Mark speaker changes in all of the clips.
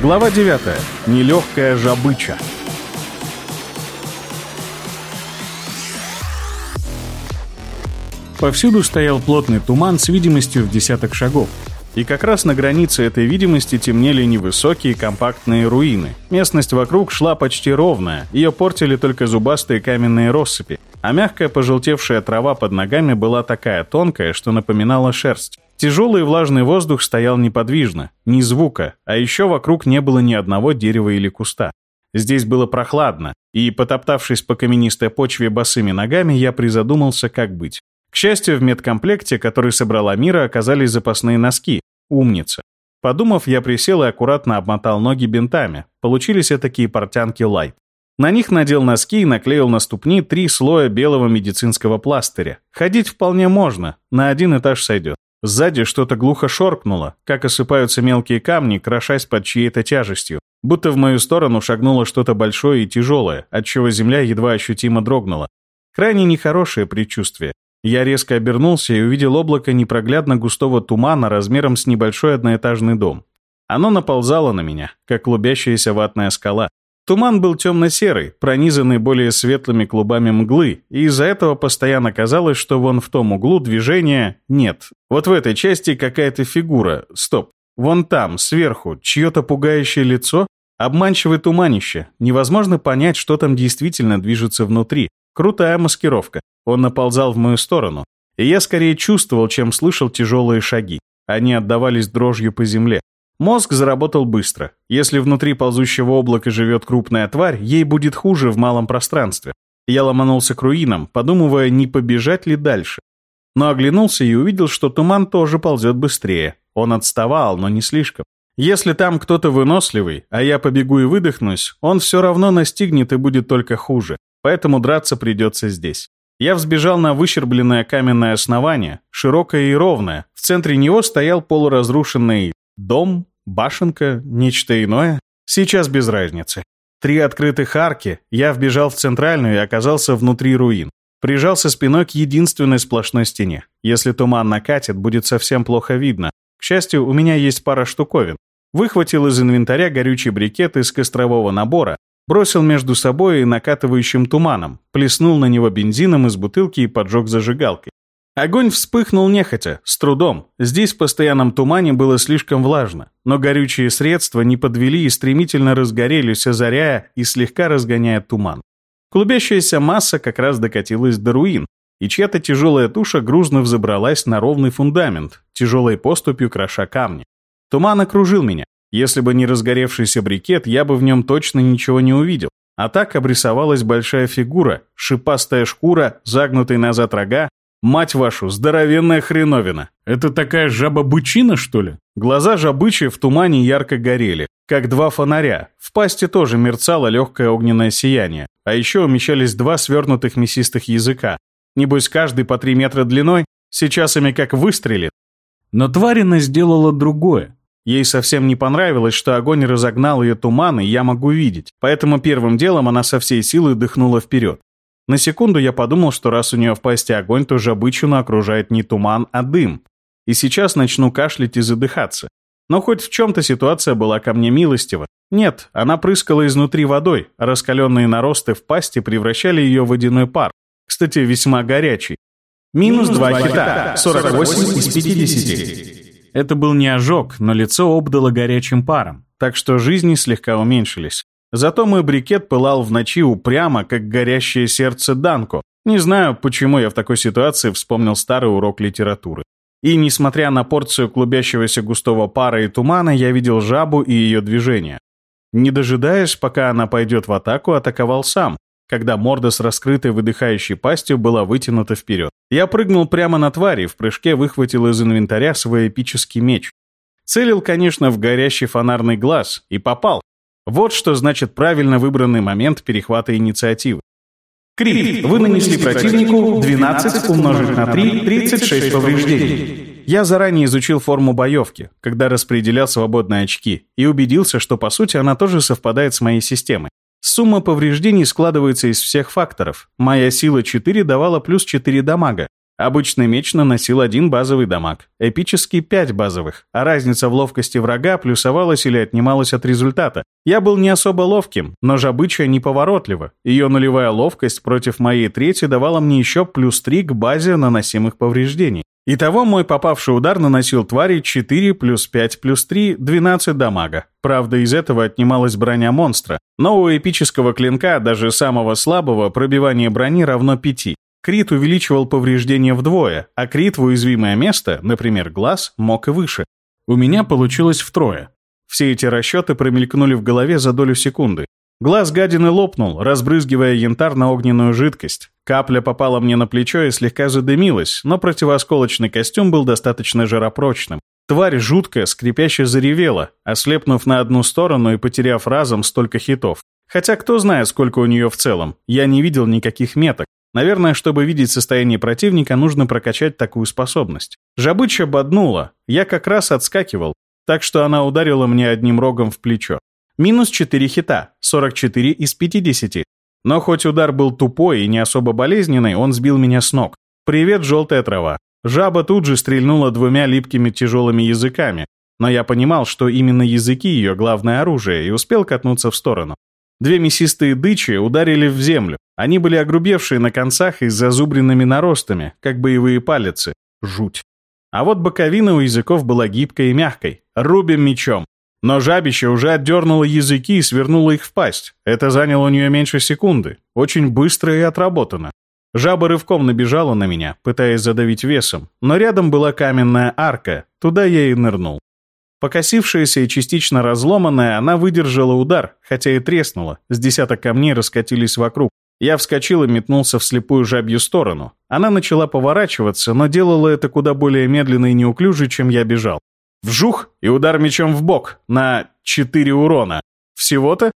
Speaker 1: Глава 9. Нелегкая жабыча. Повсюду стоял плотный туман с видимостью в десяток шагов. И как раз на границе этой видимости темнели невысокие компактные руины. Местность вокруг шла почти ровная, ее портили только зубастые каменные россыпи, а мягкая пожелтевшая трава под ногами была такая тонкая, что напоминала шерсть. Тяжелый влажный воздух стоял неподвижно, ни звука, а еще вокруг не было ни одного дерева или куста. Здесь было прохладно, и, потоптавшись по каменистой почве босыми ногами, я призадумался, как быть. К счастью, в медкомплекте, который собрала Мира, оказались запасные носки. Умница. Подумав, я присел и аккуратно обмотал ноги бинтами. Получились такие портянки лайт. На них надел носки и наклеил на ступни три слоя белого медицинского пластыря. Ходить вполне можно, на один этаж сойдет. Сзади что-то глухо шоркнуло, как осыпаются мелкие камни, крошась под чьей-то тяжестью. Будто в мою сторону шагнуло что-то большое и тяжелое, отчего земля едва ощутимо дрогнула. Крайне нехорошее предчувствие. Я резко обернулся и увидел облако непроглядно густого тумана размером с небольшой одноэтажный дом. Оно наползало на меня, как клубящаяся ватная скала. Туман был темно-серый, пронизанный более светлыми клубами мглы, и из-за этого постоянно казалось, что вон в том углу движения нет. Вот в этой части какая-то фигура. Стоп. Вон там, сверху, чье-то пугающее лицо? Обманчивое туманище. Невозможно понять, что там действительно движется внутри. Крутая маскировка. Он наползал в мою сторону. И я скорее чувствовал, чем слышал тяжелые шаги. Они отдавались дрожью по земле. Мозг заработал быстро. Если внутри ползущего облака живет крупная тварь, ей будет хуже в малом пространстве. Я ломанулся к руинам, подумывая, не побежать ли дальше. Но оглянулся и увидел, что туман тоже ползет быстрее. Он отставал, но не слишком. Если там кто-то выносливый, а я побегу и выдохнусь, он все равно настигнет и будет только хуже. Поэтому драться придется здесь. Я взбежал на выщербленное каменное основание, широкое и ровное. В центре него стоял полуразрушенный Дом, башенка, нечто иное? Сейчас без разницы. Три открытых арки, я вбежал в центральную и оказался внутри руин. Прижался спиной к единственной сплошной стене. Если туман накатит, будет совсем плохо видно. К счастью, у меня есть пара штуковин. Выхватил из инвентаря горючий брикет из кострового набора, бросил между собой и накатывающим туманом, плеснул на него бензином из бутылки и поджег зажигалкой. Огонь вспыхнул нехотя, с трудом. Здесь в постоянном тумане было слишком влажно, но горючие средства не подвели и стремительно разгорелись, озаряя и слегка разгоняя туман. Клубящаяся масса как раз докатилась до руин, и чья-то тяжелая туша грузно взобралась на ровный фундамент, тяжелой поступью кроша камни. Туман окружил меня. Если бы не разгоревшийся брикет, я бы в нем точно ничего не увидел. А так обрисовалась большая фигура, шипастая шкура, загнутые назад рога, Мать вашу, здоровенная хреновина. Это такая жаба-бычина, что ли? Глаза жабычи в тумане ярко горели, как два фонаря. В пасти тоже мерцало легкое огненное сияние. А еще умещались два свернутых мясистых языка. Небось, каждый по три метра длиной, сейчас ими как выстрелит. Но тварина сделала другое. Ей совсем не понравилось, что огонь разогнал ее туман, и я могу видеть. Поэтому первым делом она со всей силы дыхнула вперед. На секунду я подумал, что раз у нее в пасти огонь, то жабычину окружает не туман, а дым. И сейчас начну кашлять и задыхаться. Но хоть в чем-то ситуация была ко мне милостива. Нет, она прыскала изнутри водой, а раскаленные наросты в пасти превращали ее в водяной пар. Кстати, весьма горячий. Минус 2 хита, 48 из 50. Это был не ожог, но лицо обдало горячим паром, так что жизни слегка уменьшились. Зато мой брикет пылал в ночи упрямо, как горящее сердце Данко. Не знаю, почему я в такой ситуации вспомнил старый урок литературы. И, несмотря на порцию клубящегося густого пара и тумана, я видел жабу и ее движение. Не дожидаясь, пока она пойдет в атаку, атаковал сам, когда морда с раскрытой выдыхающей пастью была вытянута вперед. Я прыгнул прямо на тварь и в прыжке выхватил из инвентаря свой эпический меч. Целил, конечно, в горящий фонарный глаз и попал, вот что значит правильно выбранный момент перехвата инициативы. Крит. Вы нанесли противнику 12 умножить на 3, 36 повреждений. Я заранее изучил форму боевки, когда распределял свободные очки, и убедился, что по сути она тоже совпадает с моей системой. Сумма повреждений складывается из всех факторов. Моя сила 4 давала плюс 4 дамага. Обычный меч наносил один базовый дамаг, эпический — пять базовых, а разница в ловкости врага плюсовалась или отнималась от результата. Я был не особо ловким, но жабыча неповоротлива. Ее нулевая ловкость против моей трети давала мне еще плюс три к базе наносимых повреждений. Итого мой попавший удар наносил твари 4 плюс 5 плюс 3, 12 дамага. Правда, из этого отнималась броня монстра. Но у эпического клинка, даже самого слабого, пробивание брони равно 5. Крит увеличивал повреждения вдвое, а крит в уязвимое место, например, глаз, мог и выше. У меня получилось втрое. Все эти расчеты промелькнули в голове за долю секунды. Глаз гадины лопнул, разбрызгивая янтарно-огненную жидкость. Капля попала мне на плечо и слегка задымилась, но противоосколочный костюм был достаточно жаропрочным. Тварь жутко, скрипяще заревела, ослепнув на одну сторону и потеряв разом столько хитов. Хотя кто знает, сколько у нее в целом. Я не видел никаких меток. Наверное, чтобы видеть состояние противника, нужно прокачать такую способность. Жабыча боднула, я как раз отскакивал, так что она ударила мне одним рогом в плечо. Минус 4 хита, 44 из 50. Но хоть удар был тупой и не особо болезненный, он сбил меня с ног. «Привет, желтая трава». Жаба тут же стрельнула двумя липкими тяжелыми языками, но я понимал, что именно языки ее главное оружие, и успел катнуться в сторону. Две мясистые дычи ударили в землю. Они были огрубевшие на концах и с зазубренными наростами, как боевые палицы. Жуть. А вот боковина у языков была гибкой и мягкой. Рубим мечом. Но жабище уже отдернуло языки и свернуло их в пасть. Это заняло у нее меньше секунды. Очень быстро и отработано. Жаба рывком набежала на меня, пытаясь задавить весом, но рядом была каменная арка, туда я и нырнул. Покосившаяся и частично разломанная, она выдержала удар, хотя и треснула. С десяток камней раскатились вокруг. Я вскочил и метнулся в слепую жабью сторону. Она начала поворачиваться, но делала это куда более медленно и неуклюже, чем я бежал. Вжух и удар мечом в бок на 4 урона. Всего-то?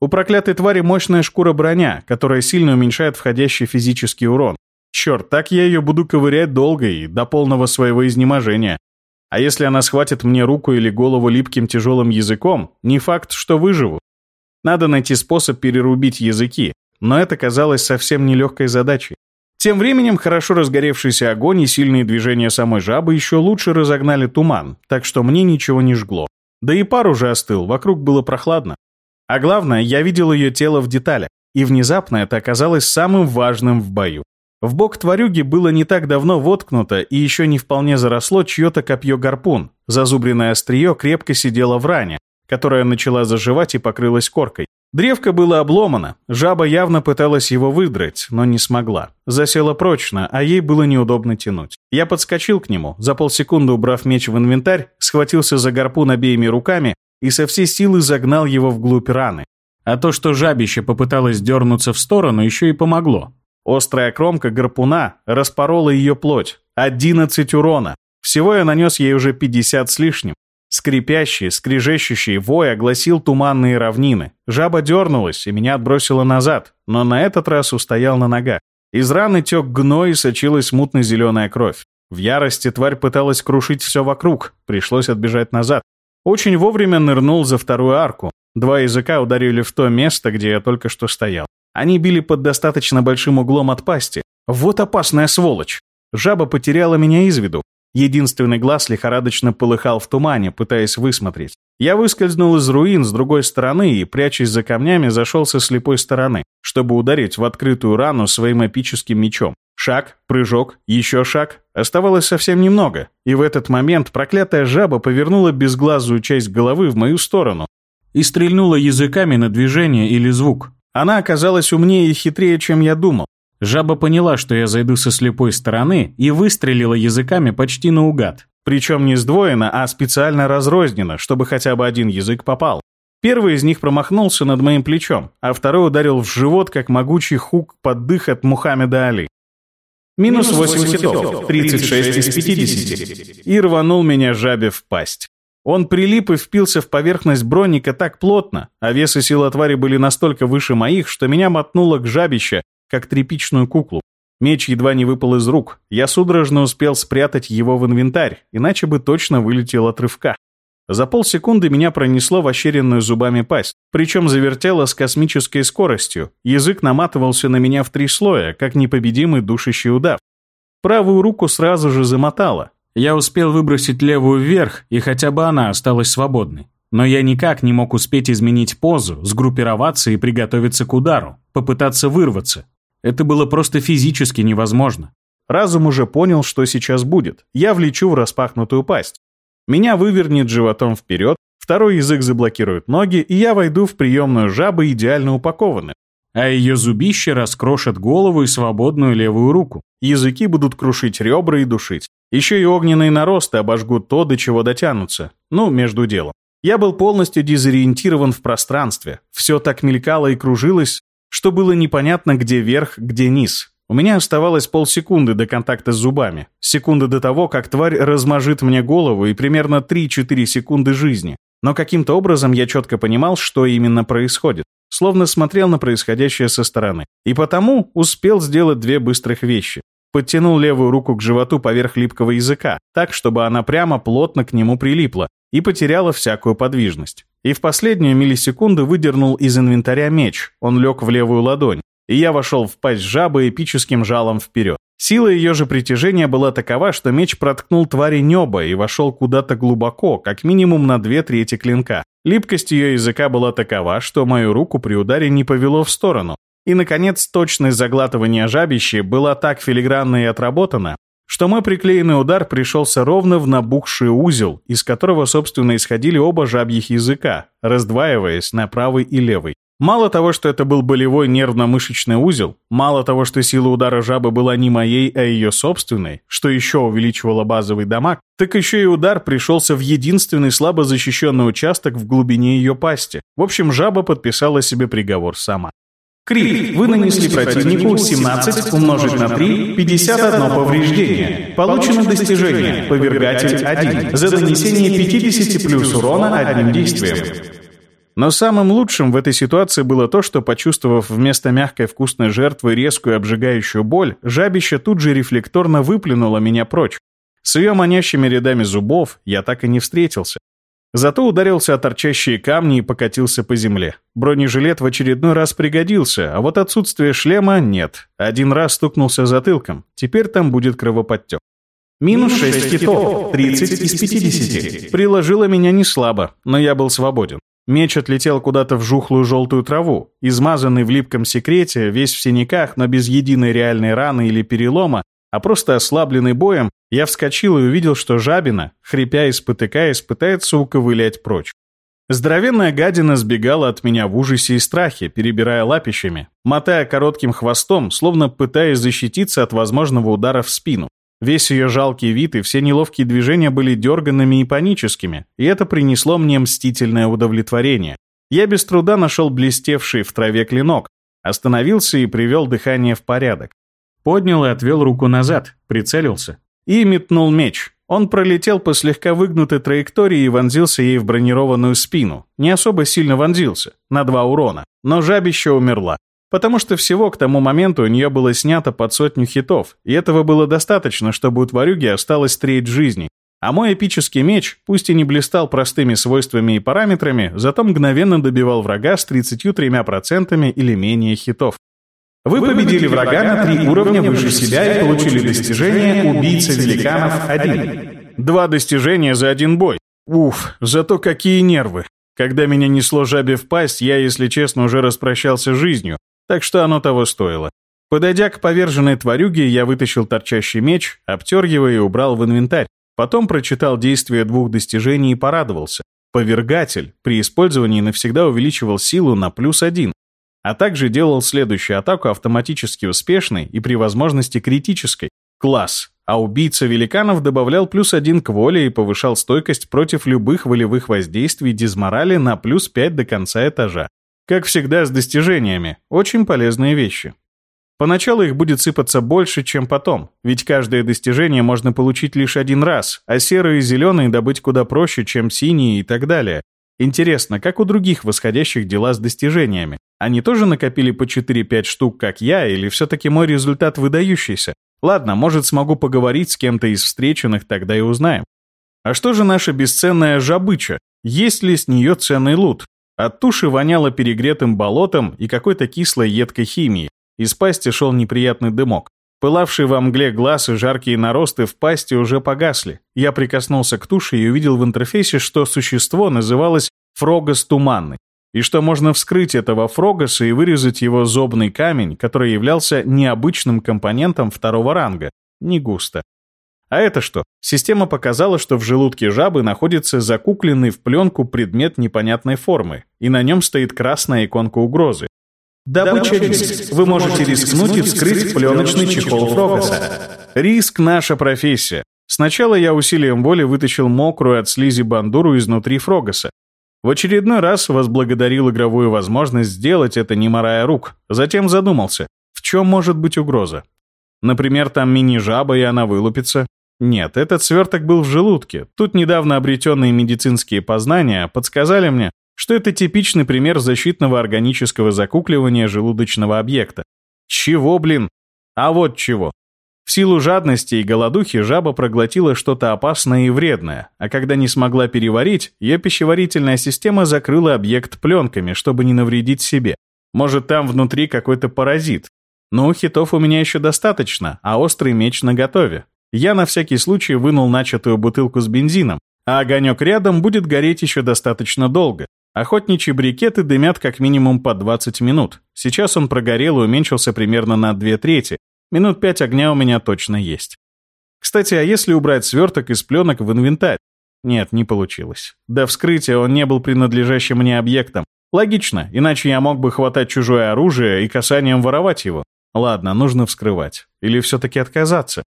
Speaker 1: У проклятой твари мощная шкура броня, которая сильно уменьшает входящий физический урон. Черт, так я ее буду ковырять долго и до полного своего изнеможения. А если она схватит мне руку или голову липким тяжелым языком, не факт, что выживу. Надо найти способ перерубить языки, но это казалось совсем нелегкой задачей. Тем временем хорошо разгоревшийся огонь и сильные движения самой жабы еще лучше разогнали туман, так что мне ничего не жгло. Да и пар уже остыл, вокруг было прохладно. А главное, я видел ее тело в деталях, и внезапно это оказалось самым важным в бою. В бок тварюги было не так давно воткнуто и еще не вполне заросло чье-то копье-гарпун. Зазубренное острие крепко сидело в ране, которая начала заживать и покрылась коркой. Древко было обломано, жаба явно пыталась его выдрать, но не смогла. Засела прочно, а ей было неудобно тянуть. Я подскочил к нему, за полсекунды убрав меч в инвентарь, схватился за гарпун обеими руками и со всей силы загнал его вглубь раны. А то, что жабище попыталось дернуться в сторону, еще и помогло. Острая кромка гарпуна распорола ее плоть. 11 урона. Всего я нанес ей уже 50 с лишним. Скрипящий, скрежещущий вой огласил туманные равнины. Жаба дернулась и меня отбросила назад, но на этот раз устоял на ногах. Из раны тек гной и сочилась мутно-зеленая кровь. В ярости тварь пыталась крушить все вокруг, пришлось отбежать назад. Очень вовремя нырнул за вторую арку. Два языка ударили в то место, где я только что стоял. Они били под достаточно большим углом от пасти. Вот опасная сволочь. Жаба потеряла меня из виду. Единственный глаз лихорадочно полыхал в тумане, пытаясь высмотреть. Я выскользнул из руин с другой стороны и, прячась за камнями, зашел со слепой стороны, чтобы ударить в открытую рану своим эпическим мечом. Шаг, прыжок, еще шаг. Оставалось совсем немного, и в этот момент проклятая жаба повернула безглазую часть головы в мою сторону и стрельнула языками на движение или звук. Она оказалась умнее и хитрее, чем я думал. Жаба поняла, что я зайду со слепой стороны, и выстрелила языками почти наугад. Причем не сдвоено, а специально разрознено, чтобы хотя бы один язык попал. Первый из них промахнулся над моим плечом, а второй ударил в живот, как могучий хук под дых от Мухаммеда Али. Минус 8 хитов, 36 из 50. И рванул меня жабе в пасть. Он прилип и впился в поверхность броника так плотно, а вес и сила твари были настолько выше моих, что меня мотнуло к жабище, как тряпичную куклу. Меч едва не выпал из рук. Я судорожно успел спрятать его в инвентарь, иначе бы точно вылетел от рывка. За полсекунды меня пронесло в ощеренную зубами пасть, причем завертело с космической скоростью. Язык наматывался на меня в три слоя, как непобедимый душащий удав. Правую руку сразу же замотало. Я успел выбросить левую вверх, и хотя бы она осталась свободной. Но я никак не мог успеть изменить позу, сгруппироваться и приготовиться к удару, попытаться вырваться. Это было просто физически невозможно. Разум уже понял, что сейчас будет. Я влечу в распахнутую пасть. Меня вывернет животом вперед, второй язык заблокирует ноги, и я войду в приемную жабы идеально упакованным. А ее зубище раскрошат голову и свободную левую руку. Языки будут крушить ребра и душить. Еще и огненные наросты обожгут то, до чего дотянутся. Ну, между делом. Я был полностью дезориентирован в пространстве. Все так мелькало и кружилось, что было непонятно, где верх, где низ. У меня оставалось полсекунды до контакта с зубами, секунды до того, как тварь размажит мне голову и примерно 3-4 секунды жизни. Но каким-то образом я четко понимал, что именно происходит, словно смотрел на происходящее со стороны. И потому успел сделать две быстрых вещи. Подтянул левую руку к животу поверх липкого языка, так, чтобы она прямо плотно к нему прилипла, и потеряла всякую подвижность. И в последнюю миллисекунду выдернул из инвентаря меч, он лег в левую ладонь, и я вошел в пасть жабы эпическим жалом вперед. Сила ее же притяжения была такова, что меч проткнул твари небо и вошел куда-то глубоко, как минимум на две трети клинка. Липкость ее языка была такова, что мою руку при ударе не повело в сторону. И, наконец, точность заглатывания жабищи была так филигранна и отработана, что мой приклеенный удар пришелся ровно в набухший узел, из которого, собственно, исходили оба жабьих языка, раздваиваясь на правый и левый. Мало того, что это был болевой нервно-мышечный узел, мало того, что сила удара жабы была не моей, а ее собственной, что еще увеличивало базовый дамаг, так еще и удар пришелся в единственный слабо защищенный участок в глубине ее пасти. В общем, жаба подписала себе приговор сама. Крит. Вы нанесли противнику 17 умножить на 3, 51 повреждение. Получено достижение «Повергатель 1» за нанесение 50 плюс урона одним действием. Но самым лучшим в этой ситуации было то, что, почувствовав вместо мягкой вкусной жертвы резкую обжигающую боль, жабище тут же рефлекторно выплюнуло меня прочь. С ее манящими рядами зубов я так и не встретился. Зато ударился о торчащие камни и покатился по земле. Бронежилет в очередной раз пригодился, а вот отсутствие шлема нет. Один раз стукнулся затылком, теперь там будет кровоподтек. Минус 6 хитов, 30 из 50. Приложило меня не слабо, но я был свободен. Меч отлетел куда-то в жухлую желтую траву. Измазанный в липком секрете, весь в синяках, но без единой реальной раны или перелома, а просто ослабленный боем, я вскочил и увидел, что жабина, хрипя и спотыкаясь, пытается уковылять прочь. Здоровенная гадина сбегала от меня в ужасе и страхе, перебирая лапищами, мотая коротким хвостом, словно пытаясь защититься от возможного удара в спину. Весь ее жалкий вид и все неловкие движения были дерганными и паническими, и это принесло мне мстительное удовлетворение. Я без труда нашел блестевший в траве клинок, остановился и привел дыхание в порядок. Поднял и отвел руку назад, прицелился. И метнул меч. Он пролетел по слегка выгнутой траектории и вонзился ей в бронированную спину. Не особо сильно вонзился, на два урона. Но жабище умерла. Потому что всего к тому моменту у нее было снято под сотню хитов, и этого было достаточно, чтобы у тварюги осталось треть жизни. А мой эпический меч, пусть и не блистал простыми свойствами и параметрами, зато мгновенно добивал врага с 33% или менее хитов. Вы победили врага на три уровня выше себя и получили достижение «Убийца великанов 1». Два достижения за один бой. Уф, зато какие нервы. Когда меня несло жабе в пасть, я, если честно, уже распрощался с жизнью, так что оно того стоило. Подойдя к поверженной тварюге, я вытащил торчащий меч, обтер его и убрал в инвентарь. Потом прочитал действие двух достижений и порадовался. Повергатель при использовании навсегда увеличивал силу на плюс один, а также делал следующую атаку автоматически успешной и при возможности критической. Класс. А убийца великанов добавлял плюс один к воле и повышал стойкость против любых волевых воздействий дизморали на плюс 5 до конца этажа. Как всегда с достижениями. Очень полезные вещи. Поначалу их будет сыпаться больше, чем потом, ведь каждое достижение можно получить лишь один раз, а серые и зеленые добыть куда проще, чем синие и так далее. Интересно, как у других восходящих дела с достижениями? Они тоже накопили по 4-5 штук, как я, или все-таки мой результат выдающийся? Ладно, может, смогу поговорить с кем-то из встреченных, тогда и узнаем. А что же наша бесценная жабыча? Есть ли с нее ценный лут? От туши воняло перегретым болотом и какой-то кислой едкой химией. Из пасти шел неприятный дымок. Пылавшие во мгле глаз и жаркие наросты в пасти уже погасли. Я прикоснулся к туше и увидел в интерфейсе, что существо называлось фрогос туманный, и что можно вскрыть этого фрогоса и вырезать его зобный камень, который являлся необычным компонентом второго ранга, не густо. А это что? Система показала, что в желудке жабы находится закукленный в пленку предмет непонятной формы, и на нем стоит красная иконка угрозы. Добыча риск. Вы можете рискнуть и вскрыть пленочный чехол Фрогаса. Риск – наша профессия. Сначала я усилием воли вытащил мокрую от слизи бандуру изнутри Фрогаса. В очередной раз возблагодарил игровую возможность сделать это, не морая рук. Затем задумался, в чем может быть угроза. Например, там мини-жаба, и она вылупится. Нет, этот сверток был в желудке. Тут недавно обретенные медицинские познания подсказали мне, что это типичный пример защитного органического закукливания желудочного объекта. Чего, блин? А вот чего. В силу жадности и голодухи жаба проглотила что-то опасное и вредное, а когда не смогла переварить, ее пищеварительная система закрыла объект пленками, чтобы не навредить себе. Может, там внутри какой-то паразит. Но хитов у меня еще достаточно, а острый меч наготове. Я на всякий случай вынул начатую бутылку с бензином, а огонек рядом будет гореть еще достаточно долго. Охотничьи брикеты дымят как минимум по 20 минут. Сейчас он прогорел и уменьшился примерно на две трети. Минут пять огня у меня точно есть. Кстати, а если убрать сверток из пленок в инвентарь? Нет, не получилось. До вскрытия он не был принадлежащим мне объектом. Логично, иначе я мог бы хватать чужое оружие и касанием воровать его. Ладно, нужно вскрывать. Или все-таки отказаться?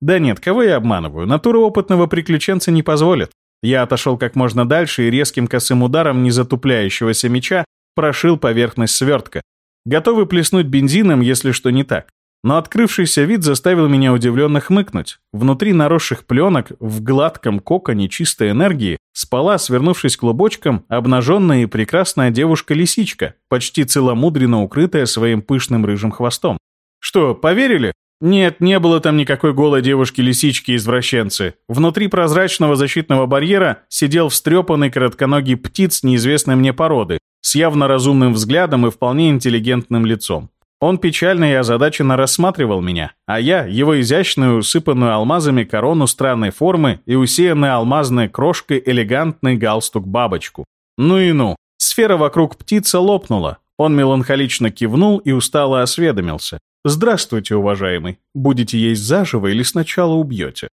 Speaker 1: Да нет, кого я обманываю? Натура опытного приключенца не позволит. Я отошел как можно дальше и резким косым ударом незатупляющегося меча прошил поверхность свертка. Готовый плеснуть бензином, если что не так. Но открывшийся вид заставил меня удивленно хмыкнуть. Внутри наросших пленок, в гладком коконе чистой энергии, спала, свернувшись клубочком, обнаженная и прекрасная девушка-лисичка, почти целомудренно укрытая своим пышным рыжим хвостом. Что, поверили? Нет, не было там никакой голой девушки-лисички-извращенцы. Внутри прозрачного защитного барьера сидел встрепанный коротконогий птиц неизвестной мне породы, с явно разумным взглядом и вполне интеллигентным лицом. Он печально и озадаченно рассматривал меня, а я — его изящную, усыпанную алмазами корону странной формы и усеянный алмазной крошкой элегантный галстук-бабочку. Ну и ну. Сфера вокруг птицы лопнула. Он меланхолично кивнул и устало осведомился. «Здравствуйте, уважаемый. Будете есть заживо или сначала убьете?»